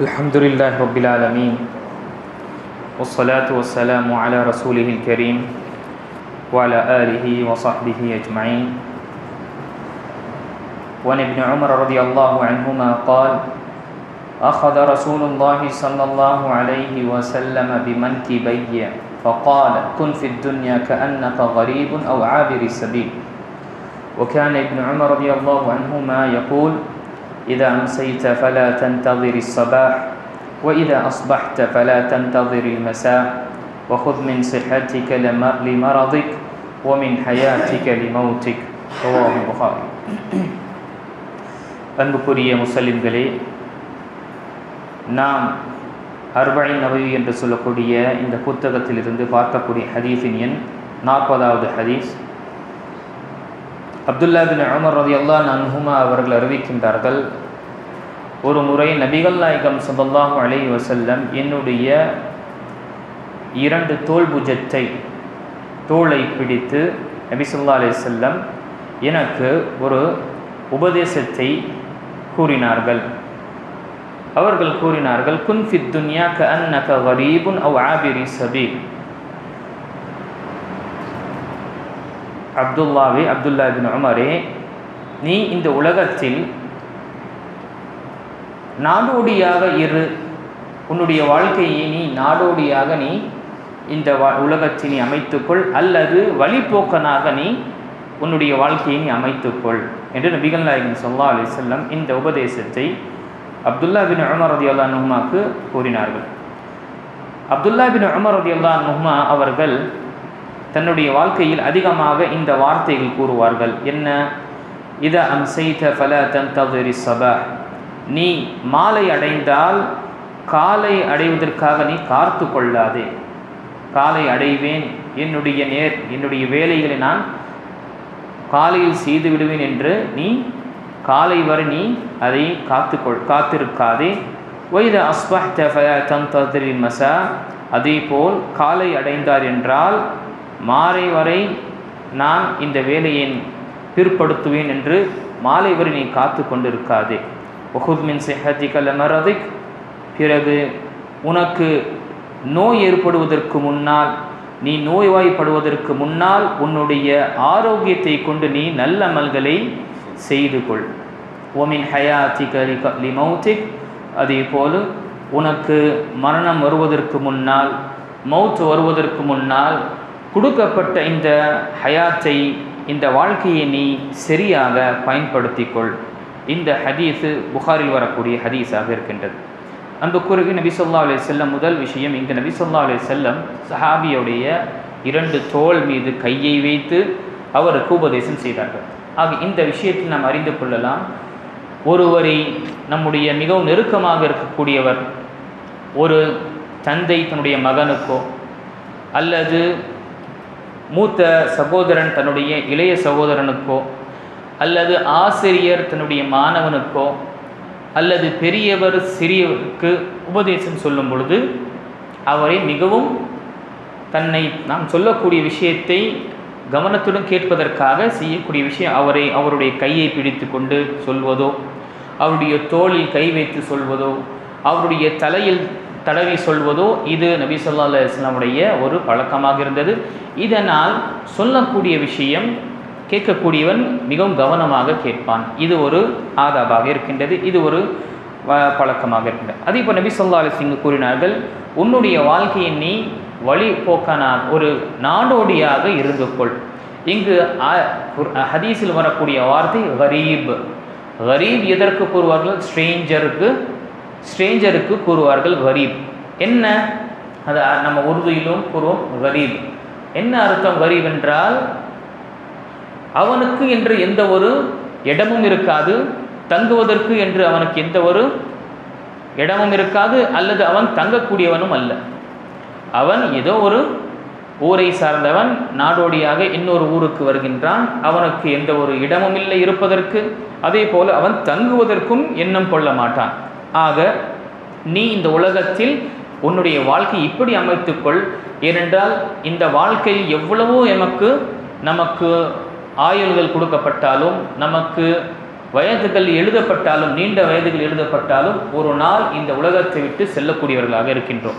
الحمد لله رب العالمين والصلاة والسلام على رسوله الكريم وعلى آله وصحبه أجمعين. وعن ابن عمر رضي الله عنهما قال أخذ رسول الله صلى الله عليه وسلم بمنكبي فقال كن في الدنيا كأنك غريب أو عابر السبيل وكان ابن عمر رضي الله عنهما يقول إذا أمسيت فلا تنتظر الصباح وإذا أصبحت فلا تنتظر المساء وخذ من صحتك لمرضك ومن حياتك لموتك رواه البخاري அன்புக்குரிய முஸ்லிம்களே நாம் அர்பழின் நபவி என்று சொல்லக்கூடிய இந்த புத்தகத்திலிருந்து பார்க்கக்கூடிய ஹதீஸின் எண் நாற்பதாவது ஹதீஸ் அப்துல்லா பின் உமர் ரதி அல்லா நன்ஹுமா அவர்கள் அறிவிக்கின்றார்கள் ஒரு முறை நபிகள் நாயகம் சதல்லாஹு அலை வசல்லம் என்னுடைய இரண்டு தோல் புஜத்தை தோளை பிடித்து நபி சொல்லா அலி செல்லம் எனக்கு ஒரு உபதேசத்தை கூறினார்கள். அவர்கள் கூறினார்கள் குன் துன்யா க அன்னக கரீபுன் அவ் ஆபிரி சபி அப்துல்லாவே அப்துல்லா பின் உமரே நீ இந்த உலகத்தில் நாடோடியாக இரு. உன்னுடைய வாழ்க்கையை நீ நாடோடியாக நீ இந்த வா உலகத்தை நீ அமைத்துக்கொள். அல்லது வழிபோக்கனாக நீ உன்னுடைய வாழ்க்கையை நீ அமைத்துக்கொள். என்று நபிகள் நாயகன் சொல்லா அலி செல்லம் இந்த உபதேசத்தை அப்துல்லா பின் உமர் ரதி அல்லா நுஹ்மாக்கு கூறினார்கள். அப்துல்லா பின் உமர் ரதி அல்லா நுஹ்மா அவர்கள் தன்னுடைய வாழ்க்கையில் அதிகமாக இந்த வார்த்தைகள் கூறுவார்கள். என்ன? இத அம் செய்த ஃபல தந்தரி சபா நீ மாலை அடைந்தால் காலை அடைவதற்காக நீ காத்து கொள்ளாதே. காலை அடைவேன் என்னுடைய நேர் என்னுடைய வேலைகளை நான் காலையில் செய்து விடுவேன் என்று நீ காலை வரை நீ அதை காத்துக்கொள் காத்திருக்காதே. ஒய்த அஸ்பஹ்த ஃபல தந்தரி மசா. அதே போல் காலை அடைந்தார் என்றால் மாலை வரை நான் இந்த வேலையை பிற்படுத்துவேன் என்று மாலை வரை நீ காத்து கொண்டிருக்காதே. ஒஹுத்மின் செஹதிகல் மரதிக் பிறகு உனக்கு நோய் ஏற்படுவதற்கு முன்னால் நீ நோய்வாய்ப்படுவதற்கு முன்னால் உன்னுடைய ஆரோக்கியத்தை கொண்டு நீ நல்ல அமல்களை செய்து கொள். ஒமின் ஹயாத்திக் லிமௌத்திக் அதே போல் உனக்கு மரணம் வருவதற்கு முன்னால் மௌத் வருவதற்கு முன்னால் கொடுக்கப்பட்ட இந்த ஹயாத்தை இந்த வாழ்க்கையை நீ சரியாக பயன்படுத்திக்கொள் இந்த ஹதீஸு புகாரில் வரக்கூடிய ஹதீஸாக இருக்கின்றது. அன்புக்குரிய நபி சொல்லா அலி செல்லம் முதல் விஷயம் இங்கு நபி சொல்லா அலி செல்லம் சஹாபியுடைய இரண்டு தோல் மீது கையை வைத்து அவருக்கு உபதேசம் செய்தார்கள். ஆக இந்த விஷயத்தில் நாம் அறிந்து கொள்ளலாம் ஒருவரை நம்முடைய மிகவும் நெருக்கமாக இருக்கக்கூடியவர் ஒரு தந்தை தன்னுடைய மகனுக்கோ அல்லது மூத்த சகோதரன் தன்னுடைய இளைய சகோதரனுக்கோ அல்லது ஆசிரியர் தன்னுடைய மாணவனுக்கோ அல்லது பெரியவர் சிறியவருக்கு உபதேசம் சொல்லும் பொழுது அவரை மிகவும் தன்னை நாம் சொல்லக்கூடிய விஷயத்தை கவனத்துடன் கேட்பதற்காக செய்யக்கூடிய விஷயம் அவரை அவருடைய கையை பிடித்து கொண்டு சொல்வதோ அவருடைய தோளில் கை வைத்து சொல்வதோ அவருடைய தலையில் தடவி சொல்வதோ இது நபி சொல்லா அலுவலாமுடைய ஒரு பழக்கமாக இருந்தது. இதனால் சொல்லக்கூடிய விஷயம் கேட்கக்கூடியவன் மிகவும் கவனமாக கேட்பான். இது ஒரு ஆதாபாக இருக்கின்றது. இது ஒரு பழக்கமாக இருக்கின்றது. அதே இப்போ நபி சொல்லா சிங் கூறினார்கள் உன்னுடைய வாழ்க்கையை நீ வழி போக்கான ஒரு நாடோடியாக இருந்து கொள் இங்கு ஹதீஸில் வரக்கூடிய வார்த்தை கரீப். கரீப் எதற்கு கூறுவார்கள்? ஸ்ட்ரேஞ்சருக்கு ஸ்ட்ரேஞ்சருக்கு கூறுவார்கள் கரீப். என்ன? அது நம்ம உருதுயிலும் கூறுவோம் கரீப். என்ன அர்த்தம் கரீப் என்றால் அவனுக்கு என்று எந்த ஒரு இடமும் இருக்காது. தங்குவதற்கு என்று அவனுக்கு எந்த ஒரு இடமும் இருக்காது. அல்லது அவன் தங்கக்கூடியவனும் அல்ல. அவன் ஏதோ ஒரு ஊரை சார்ந்தவன். நாடோடியாக இன்னொரு ஊருக்கு வருகின்றான். அவனுக்கு எந்த ஒரு இடமும் இல்லை இருப்பதற்கு. அதே போல் அவன் தங்குவதற்கும் எண்ணம் கொள்ள மாட்டான். ஆக நீ இந்த உலகத்தில் உன்னுடைய வாழ்க்கை இப்படி அமைத்துக்கொள். ஏனென்றால் இந்த வாழ்க்கையில் எவ்வளவோ எமக்கு நமக்கு ஆயுள்கள் கொடுக்கப்பட்டாலும் நமக்கு வயதுகள் எழுதப்பட்டாலும் நீண்ட வயதுகள் எழுதப்பட்டாலும் ஒரு நாள் இந்த உலகத்தை விட்டு செல்லக்கூடியவர்களாக இருக்கின்றோம்.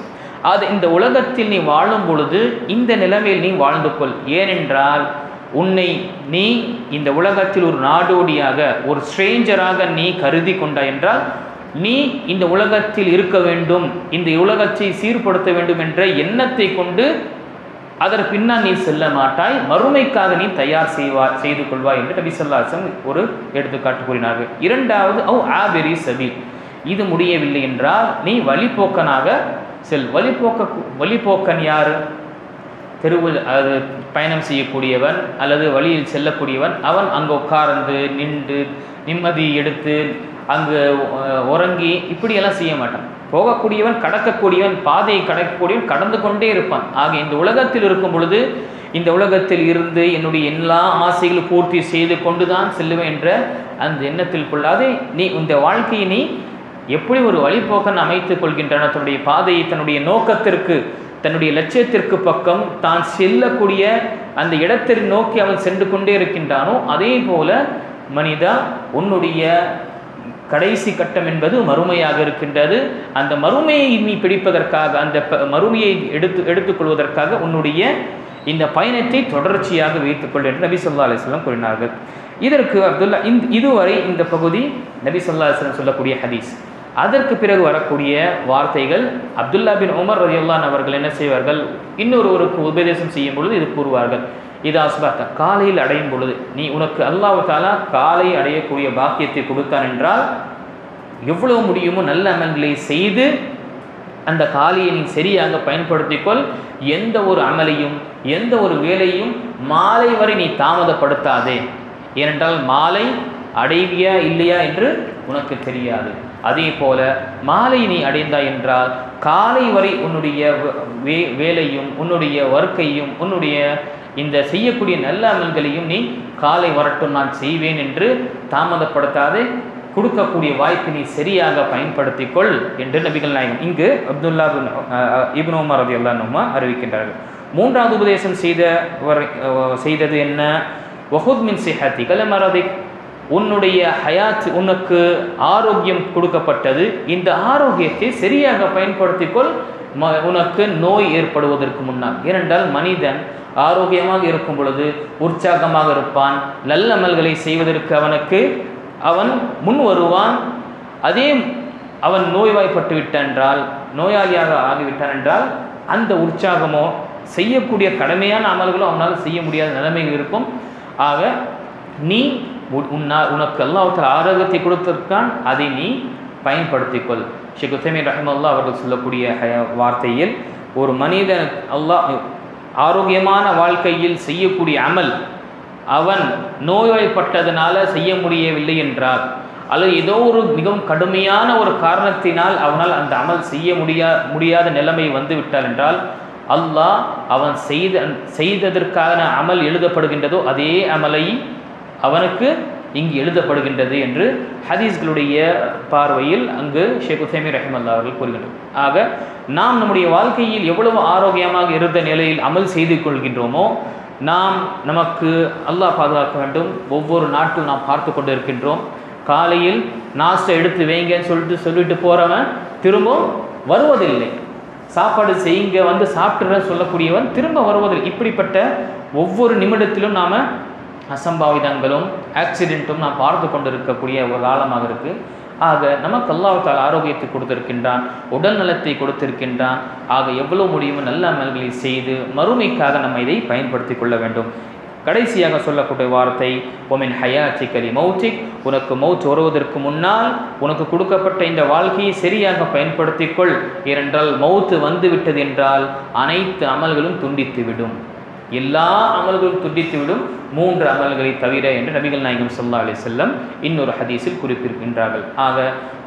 அது இந்த உலகத்தில் நீ வாழும் பொழுது இந்த நிலைமையில் நீ வாழ்ந்து கொள். ஏனென்றால் உன்னை நீ இந்த உலகத்தில் ஒரு நாடோடியாக ஒரு ஸ்ட்ரேஞ்சராக நீ கருதி கொண்டாய் என்றால் நீ இந்த உலகத்தில் இருக்க வேண்டும் இந்த உலகத்தை சீர்படுத்த வேண்டும் என்ற எண்ணத்தை கொண்டு அதற்கு பின்னால் நீ செல்ல மாட்டாய் மறுமைக்காக நீ தயார் செய்வா செய்து கொள்வாய் என்று நபி சொல்லாசன் ஒரு எடுத்துக்காட்டு கூறினார்கள். இரண்டாவது ஓ ஆபெரி சபீல். இது முடியவில்லை என்றால் நீ வழிபோக்கனாக செல். வழிபோக்க வழிபோக்கன் யார்? தெருவில் அது பயணம் செய்யக்கூடியவன் அல்லது வழியில் செல்லக்கூடியவன் அவன் அங்கே உட்கார்ந்து நின்று நிம்மதி எடுத்து அங்கு உறங்கி இப்படியெல்லாம் செய்ய மாட்டான். போகக்கூடியவன் கடக்கக்கூடியவன் பாதையை கடக்கக்கூடியவன் கடந்து கொண்டே இருப்பான். ஆக இந்த உலகத்தில் இருக்கும் பொழுது இந்த உலகத்தில் இருந்து என்னுடைய எல்லா ஆசைகளும் பூர்த்தி செய்து கொண்டு தான் செல்லுவேன் என்ற அந்த எண்ணத்தில் கொள்ளாது நீ இந்த வாழ்க்கையை நீ எப்படி ஒரு வழிபோக்கன் அமைத்துக் கொள்கின்றன? தன்னுடைய பாதையை தன்னுடைய நோக்கத்திற்கு தன்னுடைய லட்சியத்திற்கு பக்கம் தான் செல்லக்கூடிய அந்த இடத்தை நோக்கி அவன் சென்று கொண்டே இருக்கின்றானோ அதே போல மனிதா உன்னுடைய கடைசி கட்டம் என்பது மறுமையாக இருக்கின்றது. அந்த மறுமையை நீ பிடிப்பதற்காக அந்த மறுமையை எடுத்து எடுத்துக்கொள்வதற்காக உன்னுடைய இந்த பயணத்தை தொடர்ச்சியாக வைத்துக்கொள் என்று நபி சொல்லா அலிஸ்லாம் கூறினார்கள். இதற்கு அப்துல்லா இந்த இதுவரை இந்த பகுதி நபி சொல்லா அலிஸ்லாம் சொல்லக்கூடிய ஹதீஸ். அதற்கு பிறகு வரக்கூடிய வார்த்தைகள் அப்துல்லா பின் உமர் ரதியுல்லான் அவர்கள் என்ன செய்வார்கள்? இன்னொருவருக்கு உபதேசம் செய்யும் பொழுது இது கூறுவார்கள். இது அஸ்பாத்தா காலையில் அடையும் பொழுது நீ உனக்கு அல்லாஹு தாலா காலை அடையக்கூடிய பாக்கியத்தை கொடுத்தான் என்றால் எவ்வளவு முடியுமோ நல்ல அமல்களை செய்து அந்த காலையை நீ சரியாக பயன்படுத்திக்கொள். எந்த ஒரு அமலையும் எந்த ஒரு வேலையும் மாலை வரை நீ தாமதப்படுத்தாதே. ஏனென்றால் மாலை அடைவியா இல்லையா என்று உனக்கு தெரியாது. அதே போல மாலை நீ அடைந்தாய் என்றால் காலை வரை உன்னுடைய வே வேலையும் உன்னுடைய வர்க்கையும் உன்னுடைய இந்த செய்யக்கூடிய நல்ல அமல்களையும் நீ காலை வரட்டும் நான் செய்வேன் என்று தாமதப்படுத்தாதே கொடுக்கக்கூடிய வாய்ப்பை நீ சரியாக பயன்படுத்திக்கொள் என்று நபிகள் நாயகம் இங்கு அப்துல்லா பின் இப்னு உமர் ரதி அல்லா அறிவிக்கின்றார்கள். மூன்றாவது உபதேசம் செய்தவர் செய்தது என்ன? வஹுத் மின் சிஹத்தி கலமரதி உன்னுடைய ஹயாத் உனக்கு ஆரோக்கியம் கொடுக்கப்பட்டது. இந்த ஆரோக்கியத்தை சரியாக பயன்படுத்திக்கொள். உனக்கு நோய் ஏற்படுவதற்கு முன்னால். ஏனென்றால் மனிதன் ஆரோக்கியமாக இருக்கும் பொழுது உற்சாகமாக இருப்பான் நல்லமல்களை செய்வதற்கு அவனுக்கு அவன் முன் வருவான். அதே அவன் நோய்வாய்ப்பட்டு விட்டென்றால் நோயாளியாக ஆகிவிட்டான் என்றால் அந்த உற்சாகமோ செய்யக்கூடிய கடமையான அமல்களோ அவனால் செய்ய முடியாத நிலைமைகள் இருக்கும். ஆக நீ உன்னா உன்னால் உனக்கு எல்லாவற்றில் ஆரோக்கியத்தை கொடுத்திருக்கான் அதை நீ பயன்படுத்திக்கொள். ஷேக் உசைமின் ரஹமல்லா அவர்கள் சொல்லக்கூடிய வார்த்தையில் ஒரு மனிதன் அல்லாஹ் ஆரோக்கியமான வாழ்க்கையில் செய்யக்கூடிய அமல் அவன் நோய்வாய்ப்பட்டதனால செய்ய முடியவில்லை என்றார் அல்லது ஏதோ ஒரு மிகவும் கடுமையான ஒரு காரணத்தினால் அவனால் அந்த அமல் செய்ய முடியா முடியாத நிலைமை வந்து விட்டார் என்றால் அல்லாஹ் அவன் செய்த செய்ததற்கான அமல் எழுதப்படுகின்றதோ அதே அமலை அவனுக்கு இங்கு எழுதப்படுகின்றது என்று ஹதீஸ்களுடைய பார்வையில் அங்கு ஷேக் உசேமி ரஹிமல்லா அவர்கள் கூறுகின்றனர் ஆக நாம் நம்முடைய வாழ்க்கையில் எவ்வளவு ஆரோக்கியமாக இருந்த நிலையில் அமல் செய்து கொள்கின்றோமோ நாம் நமக்கு அல்லாஹ் பாதுகாக்க வேண்டும். ஒவ்வொரு நாட்டும் நாம் பார்த்து கொண்டு இருக்கின்றோம் காலையில் நாஸ்டை எடுத்து வைங்கன்னு சொல்லிட்டு சொல்லிட்டு போகிறவன் திரும்ப வருவதில்லை. சாப்பாடு செய்யுங்க வந்து சாப்பிட்டுறேன் சொல்லக்கூடியவன் திரும்ப வருவதில்லை. இப்படிப்பட்ட ஒவ்வொரு நிமிடத்திலும் நாம் அசம்பாவிதங்களும் ஆக்சிடென்ட்டும் நாம் பார்த்து கொண்டிருக்கக்கூடிய ஒரு காலமாக இருக்குது ஆக நமக்கு அல்லாஹால் ஆரோக்கியத்தை கொடுத்திருக்கின்றான் உடல் நலத்தை கொடுத்திருக்கின்றான். ஆக எவ்வளவு முடியுமோ நல்ல அமல்களை செய்து மறுமைக்காக நம்ம இதை பயன்படுத்தி கொள்ள வேண்டும். கடைசியாக சொல்லக்கூடிய வார்த்தை ஒமின் ஹயாச்சி கலி மௌச்சிக் உனக்கு மௌச் வருவதற்கு முன்னால் உனக்கு கொடுக்கப்பட்ட இந்த வாழ்க்கையை சரியாக பயன்படுத்திக்கொள் ஏனென்றால் மௌத்து வந்து விட்டது என்றால் அனைத்து அமல்களும் துண்டித்து விடும் எல்லா அமல்களும் துண்டித்துவிடும் மூன்று அமல்களை தவிர என்று நபிகள் நாயகம் சொல்லா அலி செல்லம் இன்னொரு ஹதீஸில் குறிப்பிருக்கின்றார்கள் ஆக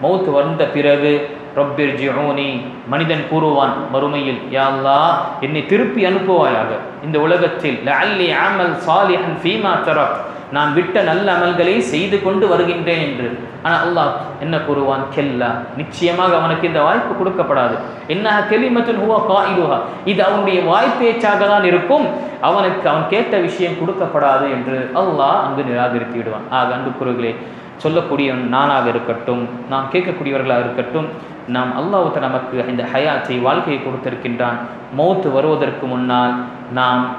மௌத்து வந்த பிறகு ரொப்பிர் ஜிஊனி மனிதன் கூறுவான் மறுமையில் யாழ்லா என்னை திருப்பி அனுப்புவாயாக இந்த உலகத்தில் லஅல்லி அமல் சாலிஹன் ஃபீமா தரப் நான் விட்ட நல்ல அமல்களை செய்து கொண்டு வருகின்றேன் என்று. ஆனால் அல்லாஹ் என்ன கூறுவான்? கெல்லா. நிச்சயமாக அவனுக்கு இந்த வாய்ப்பு கொடுக்கப்படாது. என்ன கெலிமத்தின் ஹுவா காயிலுஹா. இது அவனுடைய வாய்ப்பேச்சாக தான் இருக்கும். அவனுக்கு அவன் கேட்ட விஷயம் கொடுக்கப்படாது என்று அல்லாஹ் அங்கு நிராகரித்து விடுவான் ஆக அன்பு குருகளே சொல்லக்கூடிய நானாக இருக்கட்டும் நாம் கேட்கக்கூடியவர்களாக இருக்கட்டும் நாம் அல்லாஹ்வுத்த நமக்கு இந்த ஹயாத்தை வாழ்க்கையை கொடுத்திருக்கின்றான். மௌத்து வருவதற்கு முன்னால் நாம்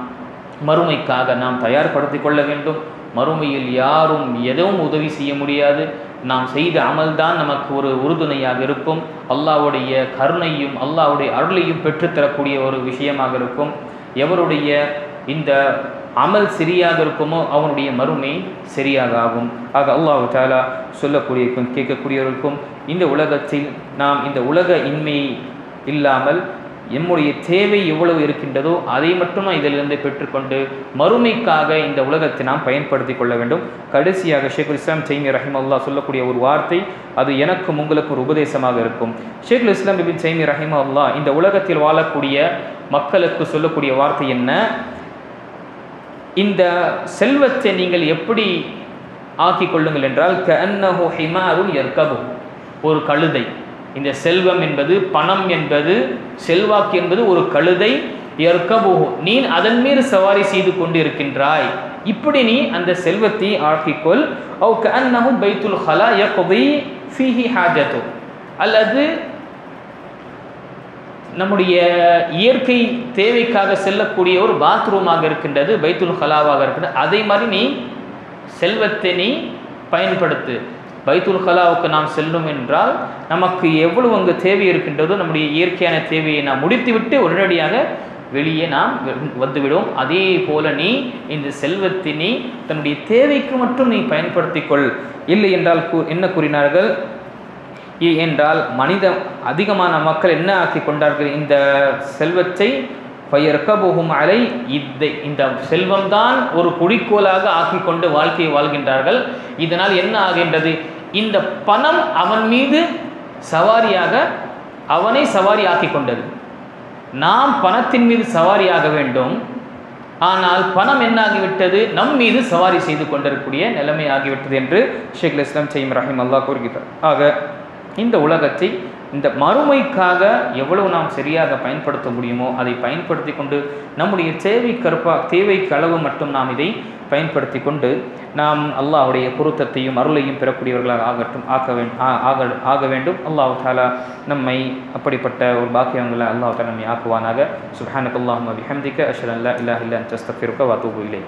மறுமைக்காக நாம் தயார்படுத்திக் கொள்ள வேண்டும். மறுமையில் யாரும் எதுவும் உதவி செய்ய முடியாது. நாம் செய்த அமல்தான் நமக்கு ஒரு உறுதுணையாக இருக்கும். அல்லாவுடைய கருணையும் அல்லாவுடைய அருளையும் பெற்றுத்தரக்கூடிய ஒரு விஷயமாக இருக்கும். எவருடைய இந்த அமல் சரியாக இருக்குமோ அவனுடைய மறுமை சரியாக ஆகும். ஆக அல்லாஹு தாலா சொல்லக்கூடியவருக்கும் கேட்கக்கூடியவருக்கும் இந்த உலகத்தில் நாம் இந்த உலக இன்மை இல்லாமல் எம்முடைய தேவை எவ்வளவு இருக்கின்றதோ அதை மட்டும் இதிலிருந்து பெற்றுக்கொண்டு மறுமைக்காக இந்த உலகத்தை நாம் பயன்படுத்தி கொள்ள வேண்டும். கடைசியாக ஷேகுல் இஸ்லாம் செய்மி ரஹிமல்லா சொல்லக்கூடிய ஒரு வார்த்தை அது எனக்கும் உங்களுக்கும் ஒரு உபதேசமாக இருக்கும். ஷேகுல் இஸ்லாம் பிபின் செய்மி ரஹிமல்லா இந்த உலகத்தில் வாழக்கூடிய மக்களுக்கு சொல்லக்கூடிய வார்த்தை என்ன? இந்த செல்வத்தை நீங்கள் எப்படி ஆக்கிக் கொள்ளுங்கள் என்றால் கன்னஹு ஹிமாருன் எர்கபு ஒரு கழுதை. இந்த செல்வம் என்பது பணம் என்பது செல்வாக்கு என்பது ஒரு கழுதை எர்கபு நீ அதன் மீது சவாரி செய்து கொண்டு இருக்கின்றாய் இப்படி நீ அந்த செல்வத்தை ஆக்கிக்கொள். ஓ கன்னஹு பைத்துல் ஹலா யக்தி ஃபீஹி ஹாஜத்து. அல்லது நம்முடைய இயற்கை தேவைக்காக செல்லக்கூடிய ஒரு பாத்ரூமாக இருக்கின்றது பைத்துல் ஹலாவாக இருக்கின்றது. அதே மாதிரி நீ செல்வத்தை நீ பயன்படுத்து. பைத்துல் கலாவுக்கு நாம் செல்லும் என்றால் நமக்கு எவ்வளவு அங்கு தேவை இருக்கின்றதோ நம்முடைய இயற்கையான தேவையை நாம் முடித்துவிட்டு உடனடியாக வெளியே நாம் வந்துவிடும். அதே போல நீ இந்த செல்வத்தை நீ தன்னுடைய தேவைக்கு மட்டும் நீ பயன்படுத்திக்கொள். இல்லை என்றால் கூ- என்ன கூறினார்கள்? ஏ- என்றால் மனித அதிகமான மக்கள் என்ன ஆக்கி கொண்டார்கள்? இந்த செல்வத்தை பயிர்கபுகும் அலை இதை இந்த செல்வம்தான் ஒரு குறிக்கோளாக ஆக்கி கொண்டு வாழ்க்கையை வாழ்கின்றார்கள். இதனால் என்ன ஆகின்றது? இந்த பணம் அவன் மீது சவாரியாக அவனை சவாரி ஆக்கி கொண்டது நாம் பணத்தின் மீது சவாரியாக வேண்டும். ஆனால் பணம் என்ன ஆகிவிட்டது நம் மீது சவாரி செய்து கொண்டிருக்கக்கூடிய நிலைமை ஆகிவிட்டது என்று ஷேக் இஸ்லாம் செய்யும் ரஹிம் அல்லா கூறுகிறார். ஆக இந்த உலகத்தை இந்த மறுமைக்காக எவ்வளவு நாம் சரியாக பயன்படுத்த முடியுமோ அதை பயன்படுத்தி கொண்டு நம்முடைய தேவை கற்பா தேவைக்கு அளவு மட்டும் நாம் இதை பயன்படுத்தி கொண்டு நாம் அல்லாஹ்வுடைய பொருத்தத்தையும் அருளையும் பெறக்கூடியவர்களாக ஆகட்டும் ஆக்க வேண்டும் ஆக ஆக வேண்டும். அல்லாஹ் தாலா நம்மை அப்படிப்பட்ட ஒரு பாக்கியங்களை அல்லாஹ் தாலா நம்மை ஆக்குவானாக. சுப்ஹானக் அல்லாஹும்ம பிஹம்திக அஷ்ஹது அன் லா இலாஹ இல்லா அன்த வாத்தூபு இல்லை